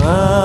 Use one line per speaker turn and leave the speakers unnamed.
Wow.